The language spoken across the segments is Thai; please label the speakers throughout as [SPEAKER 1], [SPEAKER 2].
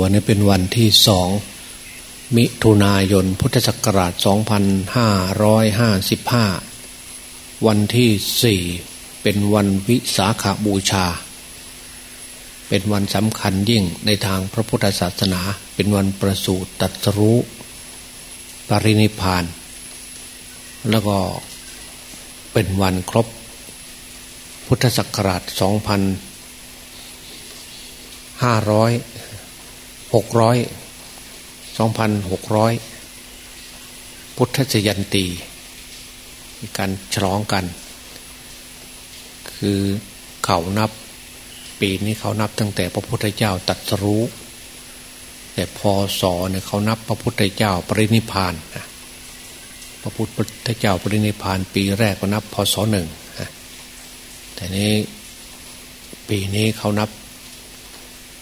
[SPEAKER 1] วันนี้เป็นวันที่สองมิถุนายนพุทธศักราช 2555 วันที่สี่เป็นวันวิสาขาบูชา เป็นวันสำคัญยิ่งในทางพระพุทธศาสนา เป็นวันประสูติตัสรู้ปรินิพาน แล้วก็เป็นวันครบ พุทธศักราช 2500 หกร้อยสองพันหกร้อยพุทธจยันตีมีการฉลองกัน คือเขานับปีนี้เขานับตั้งแต่พระพุทธเจ้าตัดสรู้ แต่พศเนี่ยเขานับพระพุทธเจ้าปรินิพานพระพุทธเจ้าปรินิพานปีแรกก็นับพศหนึ่งแต่นี้ปีนี้เขานับ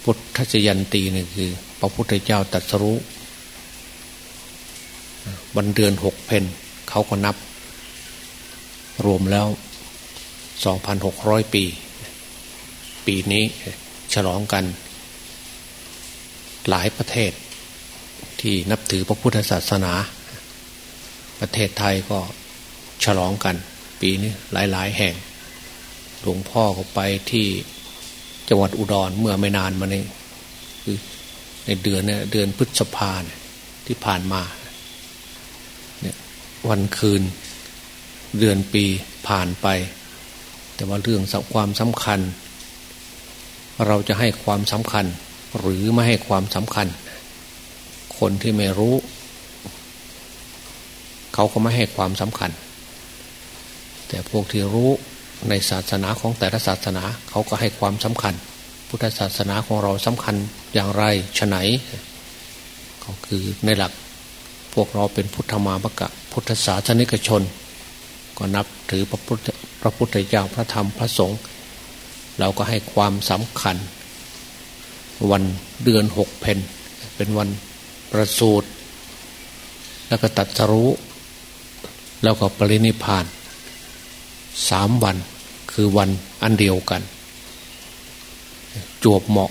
[SPEAKER 1] พุทธชยันตีนี่คือ พระพุทธเจ้าตรัสรู้วันเดือนหกเพนเขาก็นับ รวมแล้วสองพันหกร้อยปี ปีนี้ฉลองกัน หลายประเทศ ที่นับถือพระพุทธศาสนา ประเทศไทยก็ฉลองกัน ปีนี้หลาย ๆ แห่ง หลวงพ่อก็ไปที่ จังหวัดอุดรเมื่อไม่นานมานี้คือในเดือนเนี่ยเดือนพฤษภาเนี่ยที่ผ่านมาเนี่ยวันคืนเดือนปีผ่านไป แต่ว่าเรื่องความสำคัญ เราจะให้ความสำคัญ หรือไม่ให้ความสำคัญ คนที่ไม่รู้ เขาก็ไม่ให้ความสำคัญ แต่พวกที่รู้ ในศาสนาของแต่ละศาสนาเขาก็ให้ความสำคัญ พุทธศาสนาของเราสำคัญอย่างไรฉไหน ก็คือในหลักพวกเราเป็นพุทธมามกะ พุทธศาสนิกชน ก็นับถือพระพุทธพระพุทธเจ้าพระธรรมพระสงฆ์เราก็ให้ความสำคัญ วันเดือนหกเพนเป็นวันประสูติแล้วก็ตัดสรู้ แล้วก็ปรินิพานสามวัน คือวันอันเดียวกัน จวบเหมาะ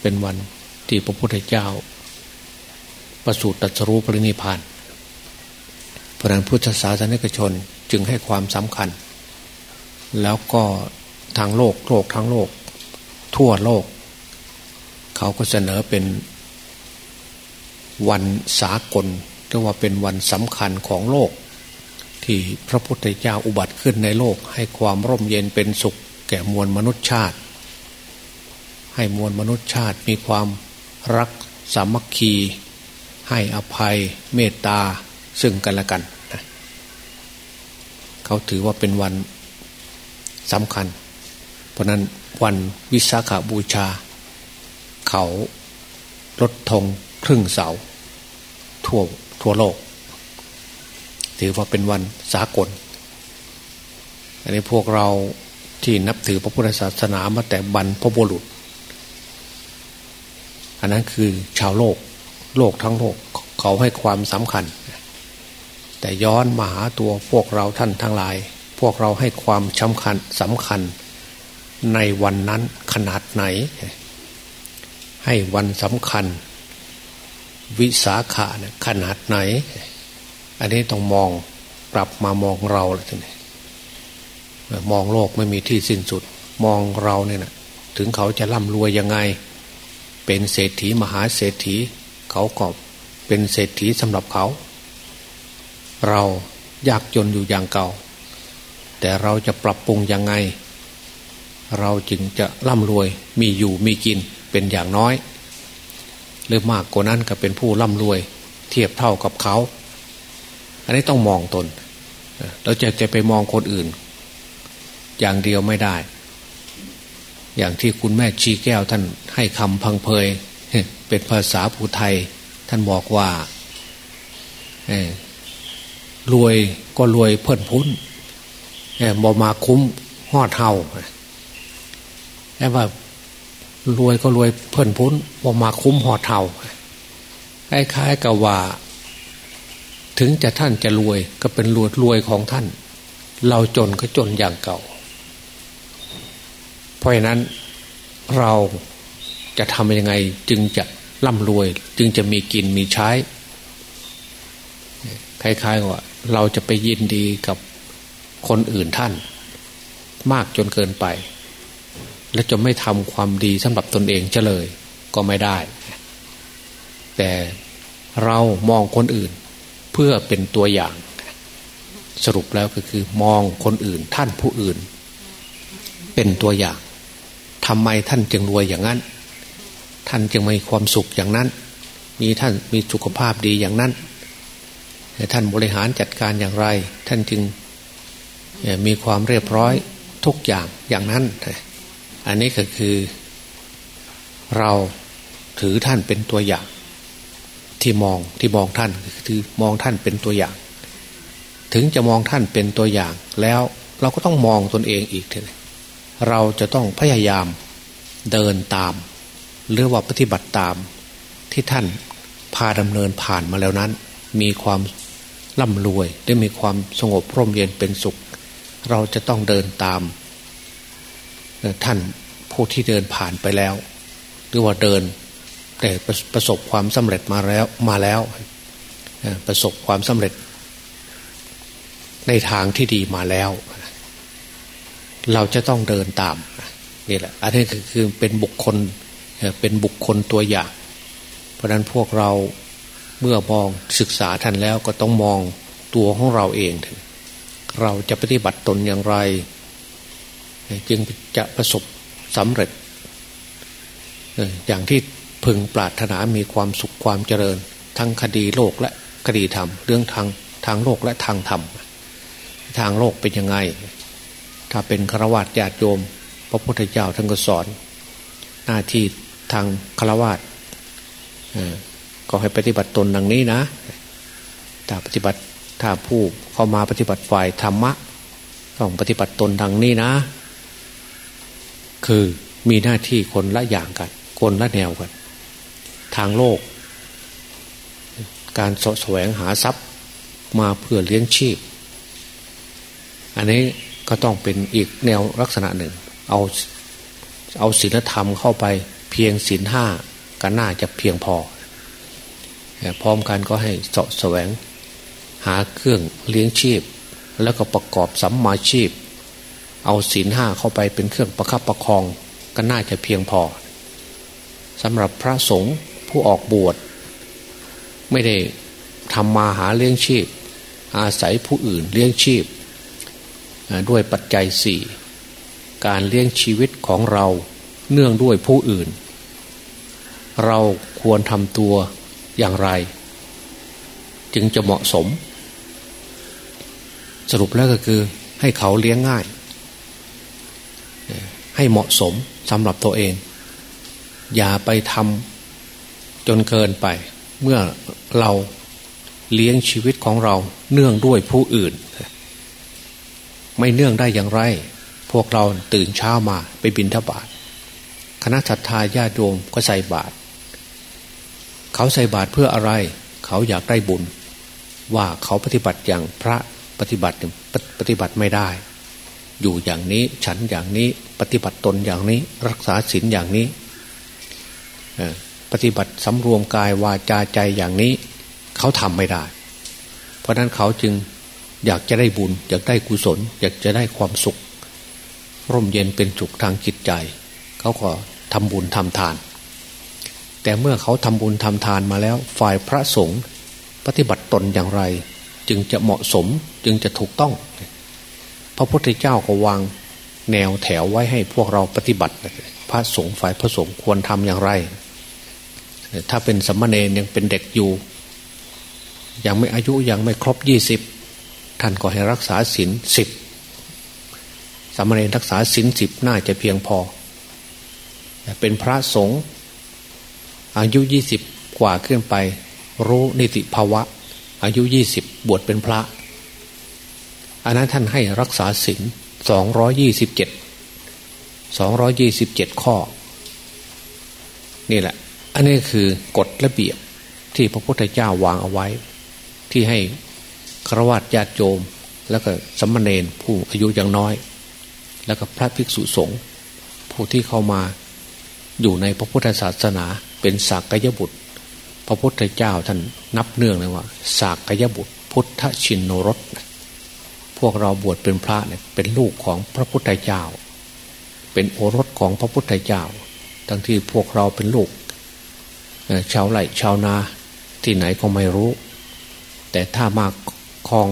[SPEAKER 1] เป็นวันที่พระพุทธเจ้า ประสูติตรัสรู้ปรินิพานเพราะนั้นพุทธศาสนิกชนจึงให้ความสำคัญ แล้วก็ทางโลกโลกทั้งโลก ทั่วโลก เขาก็เสนอเป็นวันสากลเรียกว่าเป็นวันสำคัญของโลก ที่พระพุทธเจ้าอุบัติขึ้นในโลก ให้ความร่มเย็นเป็นสุข แก่มวลมนุษยชาติ ให้มวลมนุษยชาติมีความรักสามัคคี ให้อภัยเมตตาซึ่งกันและกันเขาถือว่าเป็นวันสำคัญ เพราะนั้นวันวิสาขาบูชา เขาลดธงครึ่งเสาทั่วทั่วโลก ถือว่าเป็นวันสากล อันนี้พวกเราที่นับถือพระพุทธศาสนามาแต่บรรพบุรุษ อันนั้นคือชาวโลก โลกทั้งโลกเขาให้ความสำคัญ แต่ย้อนมาหาตัวพวกเราท่านทั้งหลาย พวกเราให้ความสำคัญสำคัญ ในวันนั้นขนาดไหน ให้วันสำคัญ วิสาขะขนาดไหน อันนี้ต้องมองกลับมามองเราเลยทีนี้มองโลกไม่มีที่สิ้นสุด มองเราเนี่ยนะถึงเขาจะร่ำรวยยังไง เป็นเศรษฐีมหาเศรษฐี เขาก็เป็นเศรษฐีสำหรับเขา เรายากจนอยู่อย่างเก่า แต่เราจะปรับปรุงยังไง เราจึงจะร่ำรวยมีอยู่มีกินเป็นอย่างน้อย หรือมากกว่านั้นก็เป็นผู้ร่ำรวย เทียบเท่ากับเขา อันนี้ต้องมองตน เราจะจะไปมองคนอื่น อย่างเดียวไม่ได้ อย่างที่คุณแม่ชีแก้วท่านให้คำพังเพยเป็นภาษาภูไทย ท่านบอกว่ารวยก็รวยเพิ่นพุ้นบอมาคุ้มหอดเฮาแค่ว่ารวยก็รวยเพิ่นพุ้นบอมาคุ้มหอดเฮาคล้ายๆกับว่า ถึงจะท่านจะรวยก็เป็นรวยรวยของท่าน เราจนก็จนอย่างเก่า เพราะฉะนั้นเราจะทำยังไงจึงจะร่ำรวย จึงจะมีกินมีใช้คล้ายๆว่าเราจะไปยินดีกับคนอื่นท่าน มากจนเกินไป และจะไม่ทำความดีสำหรับตนเองเฉลยก็ไม่ได้ แต่เรามองคนอื่น เพื่อเป็นตัวอย่าง สรุปแล้วก็คือมองคนอื่นท่านผู้อื่น เป็นตัวอย่างทำไมท่านจึงรวยอย่างนั้น ท่านจึงมีความสุขอย่างนั้น มีท่านมีสุขภาพดีอย่างนั้นท่านบริหารจัดการอย่างไร ท่านจึงมีความเรียบร้อยทุกอย่างอย่างนั้น อันนี้ก็คือเราถือท่านเป็นตัวอย่าง ที่มองที่มองท่านคือมองท่านเป็นตัวอย่าง ถึงจะมองท่านเป็นตัวอย่าง แล้วเราก็ต้องมองตนเองอีกเราจะต้องพยายามเดินตาม หรือว่าปฏิบัติตาม ที่ท่านพาดำเนินผ่านมาแล้วนั้น มีความร่ำรวยได้มีความสงบร่มเย็นเป็นสุข เราจะต้องเดินตามท่านผู้ที่เดินผ่านไปแล้ว หรือว่าเดิน ประสบความสำเร็จมาแล้วมาแล้ว ประสบความสำเร็จ ในทางที่ดีมาแล้ว เราจะต้องเดินตามนี่แหละ อันนี้คือเป็นบุคคลเป็นบุคคลตัวอย่าง เพราะนั้นพวกเราเมื่อมองศึกษาท่านแล้วก็ต้องมองตัวของเราเองถึง เราจะปฏิบัติตนอย่างไร จึงจะประสบสำเร็จ อย่างที่ พึงปรารถนามีความสุขความเจริญ ทั้งคดีโลกและคดีธรรม เรื่องทางทางโลกและทางธรรม ทางโลกเป็นยังไง ถ้าเป็นฆราวาสญาติโยม พระพุทธเจ้าท่านก็สอน หน้าที่ทางฆราวาสก็ให้ปฏิบัติตนดังนี้นะถ้าปฏิบัติถ้าผู้เข้ามาปฏิบัติฝ่ายธรรมะต้องปฏิบัติตนดังนี้นะ คือมีหน้าที่คนละอย่างกัน คนละแนวกัน ทางโลก การสแสวงหาทรัพย์มาเพื่อเลี้ยงชีพ อันนี้ก็ต้องเป็นอีกแนวลักษณะหนึ่ง เอาเอาศีลธรรมเข้าไปเพียงศีลห้าก็น่าจะเพียงพอ พร้อมกันก็ให้สะแสวงหาเครื่องเลี้ยงชีพ แล้วก็ประกอบสัมมาชีพ เอาศีลห้าเข้าไปเป็นเครื่องประคับประคองก็น่าจะเพียงพอสำหรับพระสงฆ์ ผู้ออกบวชไม่ได้ทำมาหาเลี้ยงชีพ อาศัยผู้อื่นเลี้ยงชีพ ด้วยปัจจัยสี่การเลี้ยงชีวิตของเราเนื่องด้วยผู้อื่น เราควรทำตัวอย่างไร จึงจะเหมาะสม สรุปแล้วก็คือให้เขาเลี้ยงง่าย ให้เหมาะสมสำหรับตัวเอง อย่าไปทำ จนเกินไป เมื่อเราเลี้ยงชีวิตของเราเนื่องด้วยผู้อื่น ไม่เนื่องได้อย่างไร พวกเราตื่นเช้ามาไปบินทบาทคณะศรัทธาญาติโยมก็ใส่บาตรเขาใส่บาตรเพื่ออะไร เขาอยากได้บุญ ว่าเขาปฏิบัติอย่างพระปฏิบัติปฏิบัติไม่ได้ อยู่อย่างนี้ฉันอย่างนี้ปฏิบัติตนอย่างนี้ รักษาศีลอย่างนี้ ปฏิบัติสำรวมกายวาจาใจอย่างนี้ เขาทำไม่ได้ เพราะนั้นเขาจึงอยากจะได้บุญ อยากได้กุศล อยากจะได้ความสุข ร่มเย็นเป็นสุขทางจิตใจ เขาก็ทำบุญทำทาน แต่เมื่อเขาทำบุญทำทานมาแล้ว ฝ่ายพระสงฆ์ปฏิบัติตนอย่างไร จึงจะเหมาะสมจึงจะถูกต้อง พระพุทธเจ้าก็วางแนวแถวไว้ให้พวกเราปฏิบัติ พระสงฆ์ฝ่ายพระสงฆ์ควรทำอย่างไร ถ้าเป็นสมณเณรยังเป็นเด็กอยู่ ยังไม่อายุยังไม่ครบยี่สิบท่านก็ให้รักษาศีลสิบสมณเณรรักษาศีลสิบน่าจะเพียงพอ เป็นพระสงฆ์อายุยี่สิบกว่าขึ้นไป รู้นิติภาวะ อายุยี่สิบบวชเป็นพระอันนั้นท่านให้รักษาศีลสองร้อยี่สิบเจ็ดสองร้อยี่สิบเจ็ดข้อ นี่แหละ อันนี้คือกฎระเบียบที่พระพุทธเจ้าวางเอาไว้ ที่ให้ครวัตญาติโยมแล้วก็สมณเณรผู้อายุยังน้อย แล้วก็พระภิกษุสงฆ์ผู้ที่เข้ามาอยู่ในพระพุทธศาสนาเป็นสากยบุตร พระพุทธเจ้าท่านนับเนื่องเลยว่าสากยบุตร พุทธชินโนรสพวกเราบวชเป็นพระเนี่ยเป็นลูกของพระพุทธเจ้า เป็นโอรสของพระพุทธเจ้า ทั้งที่พวกเราเป็นลูก ชาวไร่ชาวนาที่ไหนก็ไม่รู้ แต่ถ้ามาคลอง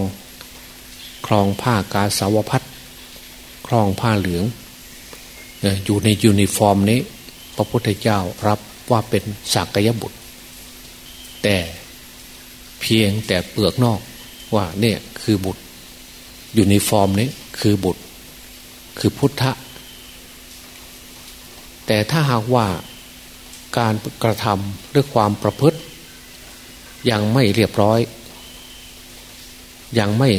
[SPEAKER 1] ครองผ้ากาสาวพัสตร์ครองผ้าเหลืองอยู่ในยูนิฟอร์มนี้ พระพุทธเจ้ารับว่าเป็นสักยบุตร แต่เพียงแต่เปลือกนอกว่าเนี่ยคือบุตรยูนิฟอร์มนี้คือบุตร คือพุทธะแต่ถ้าหากว่า การกระทำด้วยความประพฤติ ยังไม่เรียบร้อย ยังไม่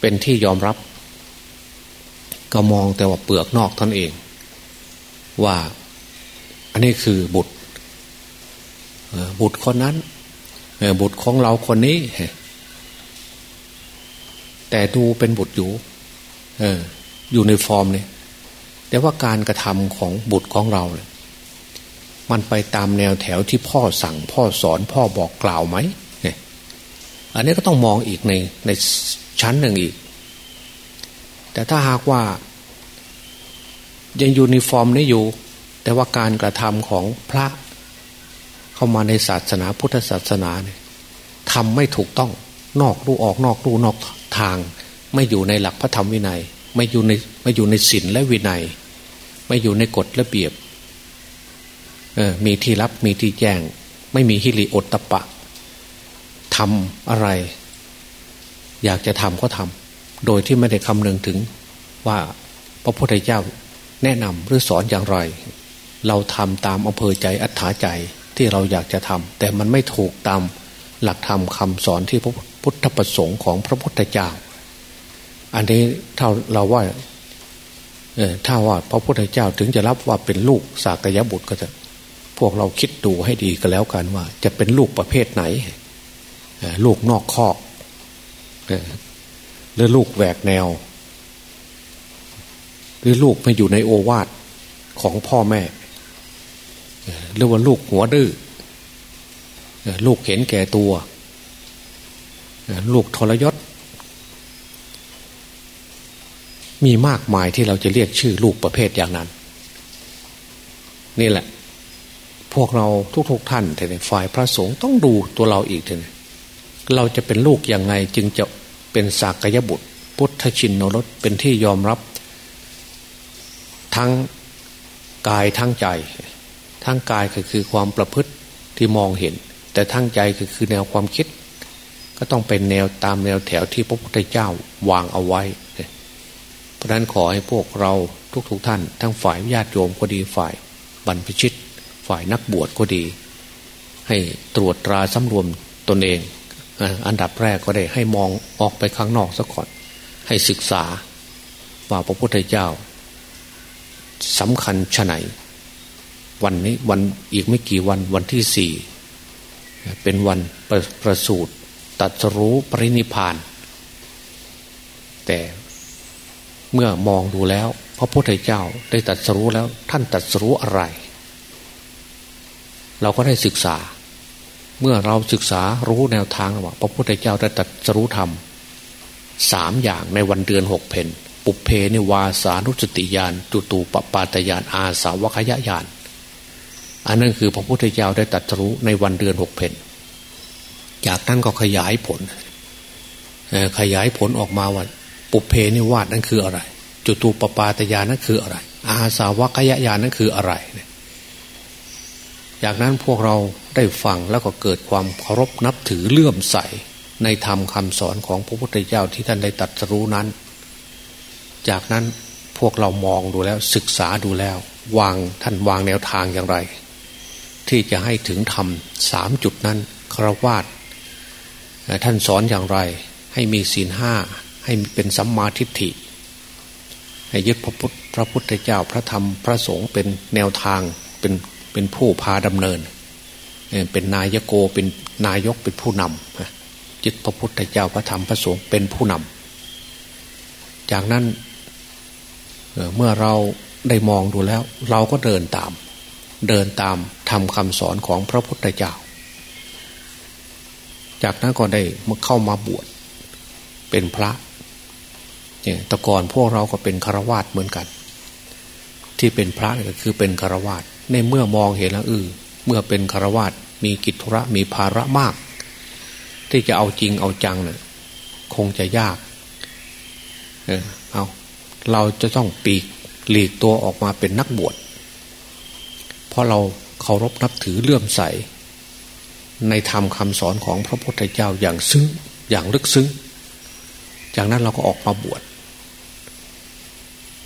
[SPEAKER 1] เป็นที่ยอมรับ ก็มองแต่ว่าเปลือกนอกท่านเอง ว่าอันนี้คือบุตรบุตรคนนั้นบุตรของเราคนนี้ แต่ดูเป็นบุตรอยู่อยู่ในฟอร์มเนี่ยแต่ว่าการกระทำของบุตรของเราเนี่ย มันไปตามแนวแถวที่พ่อสั่งพ่อสอนพ่อบอกกล่าวไหมเนี่ยอันนี้ก็ต้องมองอีกในในชั้นหนึ่งอีก แต่ถ้าหากว่า ยังยูนิฟอร์มนี้อยู่ แต่ว่าการกระทำของพระเข้ามาในศาสนาพุทธศาสนาเนี่ยทำไม่ถูกต้องนอกลู่ออกนอกลู่นอกทาง ไม่อยู่ในหลักพระธรรมวินัย ไม่อยู่ในไม่อยู่ในศีลและวินัย ไม่อยู่ในกฎระเบียบ มีที่รับมีที่แจ้ง ไม่มีฮิริโอตตะปะทำอะไร อยากจะทำก็ทำโดยที่ไม่ได้คำนึงถึงว่าพระพุทธเจ้าแนะนำหรือสอนอย่างไร เราทำตามอำเภอใจอัธยาใจที่เราอยากจะทำแต่มันไม่ถูกตามหลักธรรมคาสอนที่พระพุทธประสงค์ของพระพุทธเจ้า อันนี้ถ้าเราว่าถ้าว่าพระพุทธเจ้าถึงจะรับว่าเป็นลูกสากยบุตรก็จะ พวกเราคิดดูให้ดีก็แล้วกันว่า จะเป็นลูกประเภทไหน ลูกนอกคอกหรือลูกแหวกแนว หรือลูกไม่อยู่ในโอวาทของพ่อแม่ หรือว่าลูกหัวดื้อลูกเห็นแก่ตัว ลูกทรยศ มีมากมายที่เราจะเรียกชื่อลูกประเภทอย่างนั้น นี่แหละ พวกเราทุก ๆทท่านแต่ในฝ่ายพระสงฆ์ต้องดูตัวเราอีกเลยเราจะเป็นลูกอย่างไงจึงจะเป็นสากยบุตร พุทธชินนรสเป็นที่ยอมรับ ทั้งกายทั้งใจ ทั้งกายก็คือความประพฤติที่มองเห็น แต่ทั้งใจก็คือแนวความคิด ก็ต้องเป็นแนวตามแนวแถวที่พระพุทธเจ้าวางเอาไว้ เพราะนั้นขอให้พวกเราทุกๆทท่าน ทั้งฝ่ายญาติโยมก็ดีฝ่ายบรรพชิต ฝ่ายนักบวชก็ดี ให้ตรวจตราสำรวมตนเอง อันดับแรกก็ได้ให้มองออกไปข้างนอกซะก่อน ให้ศึกษาว่าพระพุทธเจ้าสำคัญชะไหน วันนี้วันอีกไม่กี่วันวันที่สี่เป็นวันประประสูตรตัดรู้ปรินิพาน แต่เมื่อมองดูแล้ว พระพุทธเจ้าได้ตัดสรู้แล้วท่านตัดสรู้อะไร เราก็ได้ศึกษา เมื่อเราศึกษารู้แนวทางว่าพระพุทธเจ้าได้ตรัสรู้ธรรมสามอย่างในวันเดือนหกเพนปุเพนิวาสานุสติยานตุตูปปาตยานอาสาวคยญาณอันนั้นคือพระพุทธเจ้าได้ตัดรู้ในวันเดือนหกเพนจากนั้นก็ขยายผล ขยายผลออกมาว่าปุเพนิวาสนั้นคืออะไร จุตูปปาตยานนั้นคืออะไร อาสาวคยญาณนั้นคืออะไร จากนั้นพวกเราได้ฟังแล้วก็เกิดความเคารพนับถือเลื่อมใส ในธรรมคำสอนของพระพุทธเจ้าที่ท่านได้ตัดรู้นั้น จากนั้นพวกเรามองดูแล้วศึกษาดูแล้ว วางท่านวางแนวทางอย่างไร ที่จะให้ถึงธรรมสามจุดนั้นครวาดท่านสอนอย่างไร ให้มีศีลห้าให้เป็นสัมมาทิฏฐิ ให้ยึดพระพุทธพระพุทธเจ้าพระธรรมพระสงฆ์เป็นแนวทางเป็น เป็นผู้พาดำเนิน เป็นนายโกเป็นนายกเป็นผู้นำจิตพระพุทธเจ้าพระธรรมพระสงฆ์เป็นผู้นำจากนั้นเมื่อเราได้มองดูแล้ว เราก็เดินตาม เดินตามทำคำสอนของพระพุทธเจ้า จากนั้นก็ได้มาเข้ามาบวชเป็นพระเนี่ยแต่ก่อนพวกเราก็เป็นฆราวาสเหมือนกัน ที่เป็นพระก็คือเป็นฆราวาส ในเมื่อมองเห็นแล้วเออเมื่อเป็นฆราวาสมีกิจธุระมีภาระมาก ที่จะเอาจริงเอาจังเนี่ยคงจะยาก เออเอาเราจะต้องปีกหลีกตัวออกมาเป็นนักบวชเพราะเราเคารพนับถือเลื่อมใส ในธรรมคำสอนของพระพุทธเจ้าอย่างซึ้งอย่างลึกซึ้ง จากนั้นเราก็ออกมาบวช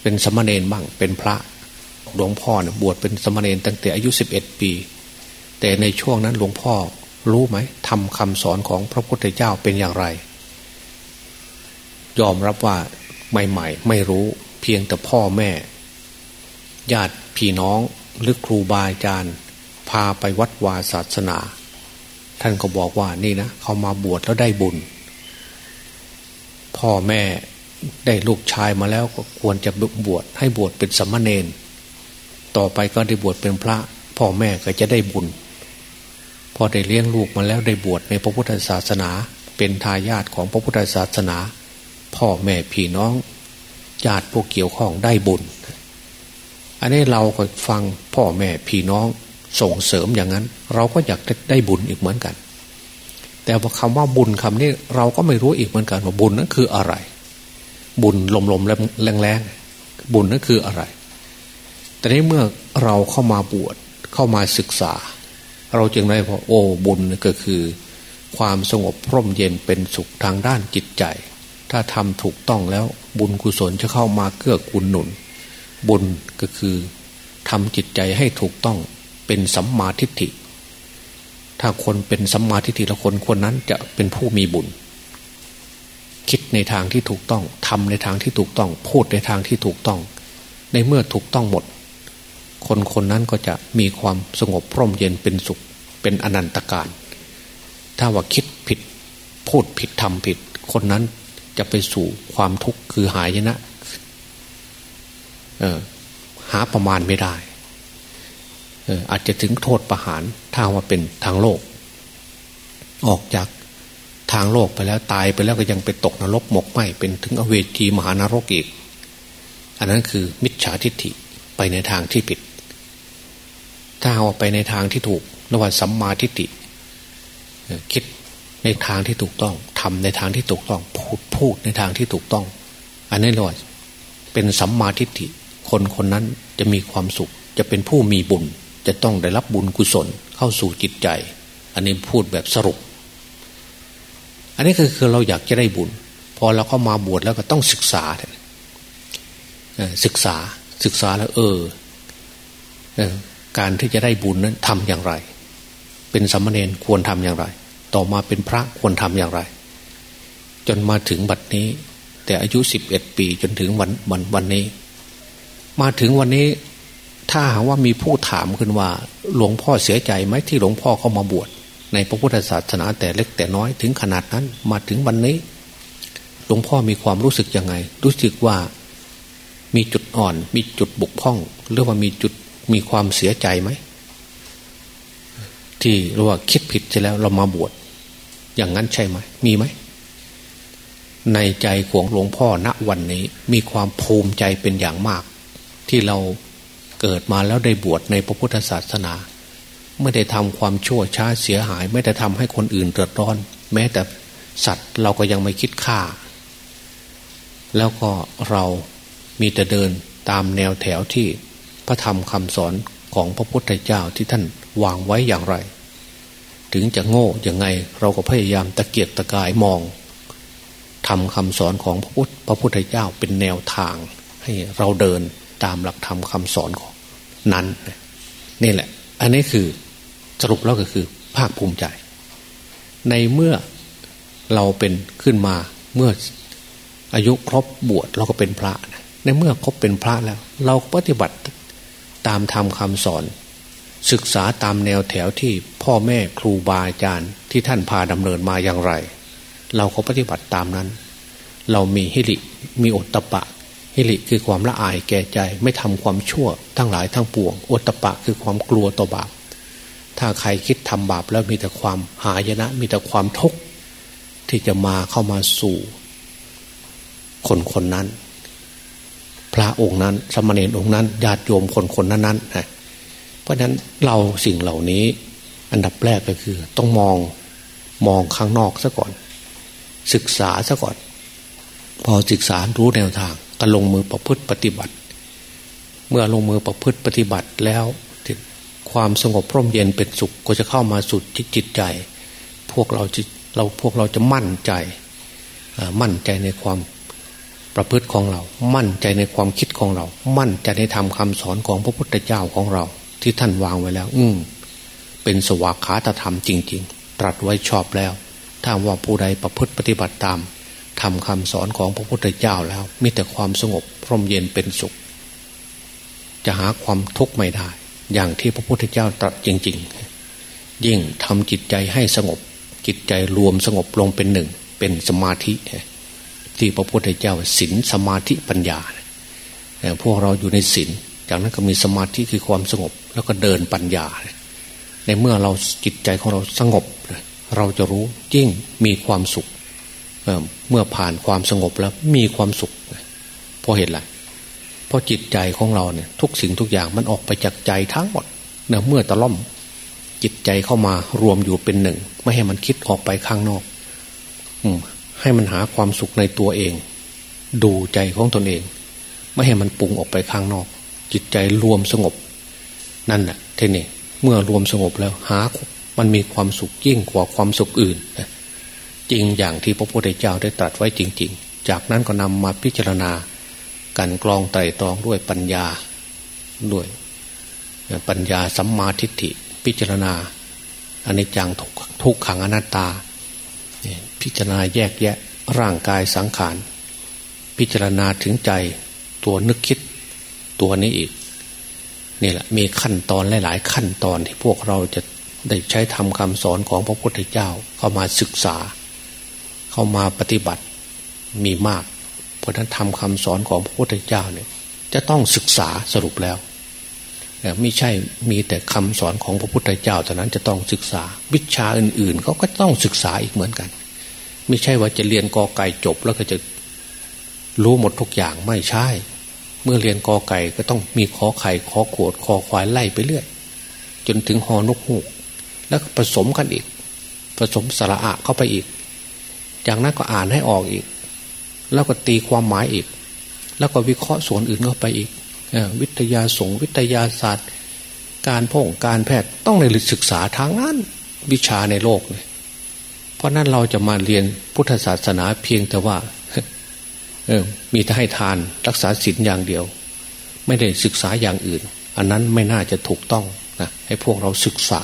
[SPEAKER 1] เป็นสมณเณรบ้างเป็นพระ หลวงพ่อเนี่ยบวชเป็นสมณเณรตั้งแต่อายุสิบเอ็ดปี แต่ในช่วงนั้นหลวงพ่อรู้ไหมทำคำสอนของพระพุทธเจ้าเป็นอย่างไร ยอมรับว่าใหม่ๆ ไม่รู้เพียงแต่พ่อแม่ ญาติพี่น้องหรือครูบาอาจารย์ พาไปวัดวาศาสนา ท่านก็บอกว่านี่นะเขามาบวชแล้วได้บุญ พ่อแม่ได้ลูกชายมาแล้วก็ควรจะบวชให้บวชเป็นสมณเณร ต่อไปก็ได้บวชเป็นพระ พ่อแม่ก็จะได้บุญ พอได้เลี้ยงลูกมาแล้วได้บวชในพระพุทธศาสนา เป็นทายาทของพระพุทธศาสนา พ่อแม่พี่น้องญาติพวกเกี่ยวข้องได้บุญ อันนี้เราก็ฟังพ่อแม่พี่น้องส่งเสริมอย่างนั้น เราก็อยากได้บุญอีกเหมือนกัน แต่ว่าคำว่าบุญคำนี้เราก็ไม่รู้อีกเหมือนกันว่าบุญนั้นคืออะไร บุญลมลมแรงแรงบุญนั้นคืออะไร แต่ในเมื่อเราเข้ามาบวชเข้ามาศึกษา เราจึงได้พอโอ้บุญก็คือ ความสงบพร่มเย็นเป็นสุขทางด้านจิตใจ ถ้าทำถูกต้องแล้วบุญกุศลจะเข้ามาเกื้อกูลหนุน บุญก็คือทำจิตใจให้ถูกต้องเป็นสัมมาทิฏฐิ ถ้าคนเป็นสัมมาทิฏฐิแล้วคนคนนั้นจะเป็นผู้มีบุญ คิดในทางที่ถูกต้องทำในทางที่ถูกต้อง พูดในทางที่ถูกต้อง ในเมื่อถูกต้องหมด คนคนนั้นก็จะมีความสงบพร่มเย็นเป็นสุขเป็นอนันตการ ถ้าว่าคิดผิดพูดผิดทำผิด คนนั้นจะไปสู่ความทุกข์คือหายนะหาประมาณไม่ได้อาจจะถึงโทษประหารถ้าว่าเป็นทางโลก ออกจากทางโลกไปแล้วตายไปแล้วก็ยังไปตกนรกหมกไหมเป็นถึงอเวจีมหานรกอีก อันนั้นคือมิจฉาทิฏฐิไปในทางที่ผิด ถ้าเอาไปในทางที่ถูกระหว่างสัมมาทิฏฐิคิดในทางที่ถูกต้องทำในทางที่ถูกต้อง พูดพูดในทางที่ถูกต้อง อันนี้เรียกว่าเป็นสัมมาทิฏฐิคนคนนั้นจะมีความสุข จะเป็นผู้มีบุญ จะต้องได้รับบุญกุศลเข้าสู่จิตใจ อันนี้พูดแบบสรุป อันนี้คือคือเราอยากจะได้บุญ พอเราเข้ามาบวชแล้วก็ต้องศึกษาศึกษาศึกษาแล้ว เออ การที่จะได้บุญนั้นทำอย่างไร เป็นสมณเณรควรทำอย่างไร ต่อมาเป็นพระควรทำอย่างไร จนมาถึงบัดนี้ แต่อายุสิบเอ็ดปีจนถึงวันวันวันนี้ มาถึงวันนี้ถ้าหากว่ามีผู้ถามขึ้นว่า หลวงพ่อเสียใจไหมที่หลวงพ่อเข้ามาบวชในพระพุทธศาสนาแต่เล็กแต่น้อยถึงขนาดนั้นมาถึงวันนี้ หลวงพ่อมีความรู้สึกยังไง รู้สึกว่ามีจุดอ่อน มีจุดบุกพ่อง หรือว่ามีจุด มีความเสียใจไหม ที่เรียกว่าคิดผิดใช่แล้วเรามาบวชอย่างนั้นใช่ไหม มีไหม ในใจของหลวงพ่อณวันนี้ มีความภูมิใจเป็นอย่างมาก ที่เราเกิดมาแล้วได้บวชในพระพุทธศาสนา ไม่ได้ทำความชั่วช้าเสียหาย ไม่ได้ทำให้คนอื่นเดือดร้อน แม้แต่สัตว์เราก็ยังไม่คิดฆ่า แล้วก็เรามีแต่เดินตามแนวแถวที่ พระธรรมคำสอนของพระพุทธเจ้าที่ท่านวางไว้อย่างไร ถึงจะโง่ยังไงเราก็พยายามตะเกียกตะกายมองทำคำสอนของพระพุทธพระพุทธเจ้าเป็นแนวทาง ให้เราเดินตามหลักธรรมคาสอนของนั้นนี่แหละ อันนี้คือสรุปแล้วก็คือภาคภูมิใจ ในเมื่อเราเป็นขึ้นมาเมื่ออายุครบบวชเราก็เป็นพระ ในเมื่อครบเป็นพระแล้ว เราปฏิบัติ ตามธรรมคาสอน ศึกษาตามแนวแถวที่พ่อแม่ครูบาอาจารย์ที่ท่านพาดำเนินมาอย่างไร เราก็ปฏิบัติตามนั้น เรามีฮิริมีอตตะปะฮิริคือความละอายแก่ใจไม่ทำความชั่ว ทั้งหลายทั้งปวงโอตปะคือความกลัวต่อบาปถ้าใครคิดทำบาปแล้วมีแต่ความหายนะ มีแต่ความทุกข์ที่จะมาเข้ามาสู่ คนคนนั้น พระองค์นั้น สมณีองค์นั้นญาติโยมคนคนนั้นนั้นเพราะฉะนั้นเราสิ่งเหล่านี้ อันดับแรกก็คือ ต้องมองมองข้างนอกซะก่อน ศึกษาซะก่อน พอศึกษารู้แนวทางก็ลงมือประพฤติปฏิบัติ เมื่อลงมือประพฤติปฏิบัติแล้วความสงบร่มเย็นเป็นสุขก็จะเข้ามาสู่จิตใจ พวกเราจะเราพวกเราจะมั่นใจ มั่นใจในความ ประพฤติของเรา มั่นใจในความคิดของเรา มั่นใจในธรรมคาสอนของพระพุทธเจ้าของเรา ที่ท่านวางไว้แล้ว อืมเป็นสวากขาตธรรมจริง ๆ ตรัสไว้ชอบแล้ว ถ้าว่าผู้ใดประพฤติปฏิบัติตามทำคำสอนของพระพุทธเจ้าแล้ว มีแต่ความสงบร่มเย็นเป็นสุข จะหาความทุกข์ไม่ได้ อย่างที่พระพุทธเจ้าตรัสจริง ๆ ยิ่งทำจิตใจให้สงบ จิตใจรวมสงบลงเป็นหนึ่ง เป็นสมาธิ ที่พระพุทธเจ้าศีลสมาธิปัญญาพวกเราอยู่ในศีลจากนั้นก็มีสมาธิคือความสงบ แล้วก็เดินปัญญา ในเมื่อเราจิตใจของเราสงบ เราจะรู้ยิ่งมีความสุขเมื่อผ่านความสงบแล้วมีความสุขเพราะเหตุอะไรเพราะจิตใจของเราเนี่ยทุกสิ่งทุกอย่างมันออกไปจากใจทั้งหมดเนื่อเมื่อตะล่อมจิตใจเข้ามารวมอยู่เป็นหนึ่ง ไม่ให้มันคิดออกไปข้างนอก อืม ให้มันหาความสุขในตัวเอง ดูใจของตนเอง ไม่ให้มันปุงออกไปข้างนอก จิตใจรวมสงบ นั่นแหละเทนี่เมื่อรวมสงบแล้วหามันมีความสุขยิ่งกว่าความสุขอื่น จริงอย่างที่พระพุทธเจ้าได้ตรัสไว้จริง ๆ จากนั้นก็นำมาพิจารณากันกรองไตรตรองด้วยปัญญาด้วยปัญญาสัมมาทิฏฐิพิจารณาอันนี้จังทุกขังอนัตตา พิจารณาแยกแยะร่างกายสังขาร พิจารณาถึงใจตัวนึกคิดตัวนี้อีกนี่แหละมีขั้นตอนหลาย ๆ ขั้นตอนที่พวกเราจะได้ใช้ทำคำสอนของพระพุทธเจ้าเข้ามาศึกษา เข้ามาปฏิบัติมีมาก เพราะนั้นทำคำสอนของพระพุทธเจ้าเนี่ยจะต้องศึกษาสรุปแล้วไม่ใช่มีแต่คำสอนของพระพุทธเจ้าเท่านั้นจะต้องศึกษาวิชาอื่น ๆ เขาก็ต้องศึกษาอีกเหมือนกัน ไม่ใช่ว่าจะเรียนกอไก่จบแล้วก็จะรู้หมดทุกอย่างไม่ใช่ เมื่อเรียนกอไก่ก็ต้องมีขอไข่ขอขวดขอควายไล่ไปเรื่อย จนถึงหอนกฮูก แล้วผสมกันอีก ผสมสระอะเข้าไปอีก จากนั้นก็อ่านให้ออกอีก แล้วก็ตีความหมายอีก แล้วก็วิเคราะห์ส่วนอื่นเข้าไปอีกวิทยาสงวิทยาศาสตร์ การพ่งการแพทย์ต้องในศึกษาทางนั้น วิชาในโลกเลย ราะนั้นเราจะมาเรียนพุทธศาสนาเพียงแต่ว่าเออมีแต่ให้ทานรักษาศีลอย่างเดียว ไม่ได้ศึกษาอย่างอื่น อันนั้นไม่น่าจะถูกต้องนะให้พวกเราศึกษา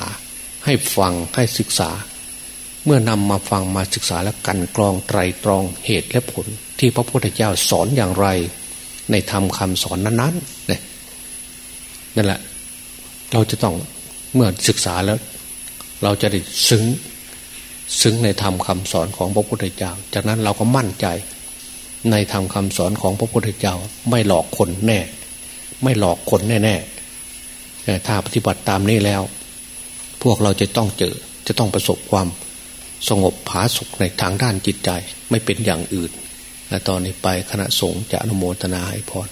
[SPEAKER 1] ให้ฟังให้ศึกษา เมื่อนำมาฟังมาศึกษาแล้วกันกรองไตรตรองเหตุและผล ที่พระพุทธเจ้าสอนอย่างไร ในธรรมคาสอนนั้นๆเนี่ยนั่นแหละ เราจะต้องเมื่อศึกษาแล้ว เราจะได้ซึ้ง ซึ้งในธรรมคาสอนของพระพุทธเจ้า จากนั้นเราก็มั่นใจ ในธรรมคาสอนของพระพุทธเจ้า ไม่หลอกคนแน่ ไม่หลอกคนแน่ๆถ้าปฏิบัติตามนี้แล้ว พวกเราจะต้องเจอจะต้องประสบความสงบผาสุขในทางด้านจิตใจ ไม่เป็นอย่างอื่นและตอนนี้ไปคณะสงฆ์จะอนุโมทนาให้พร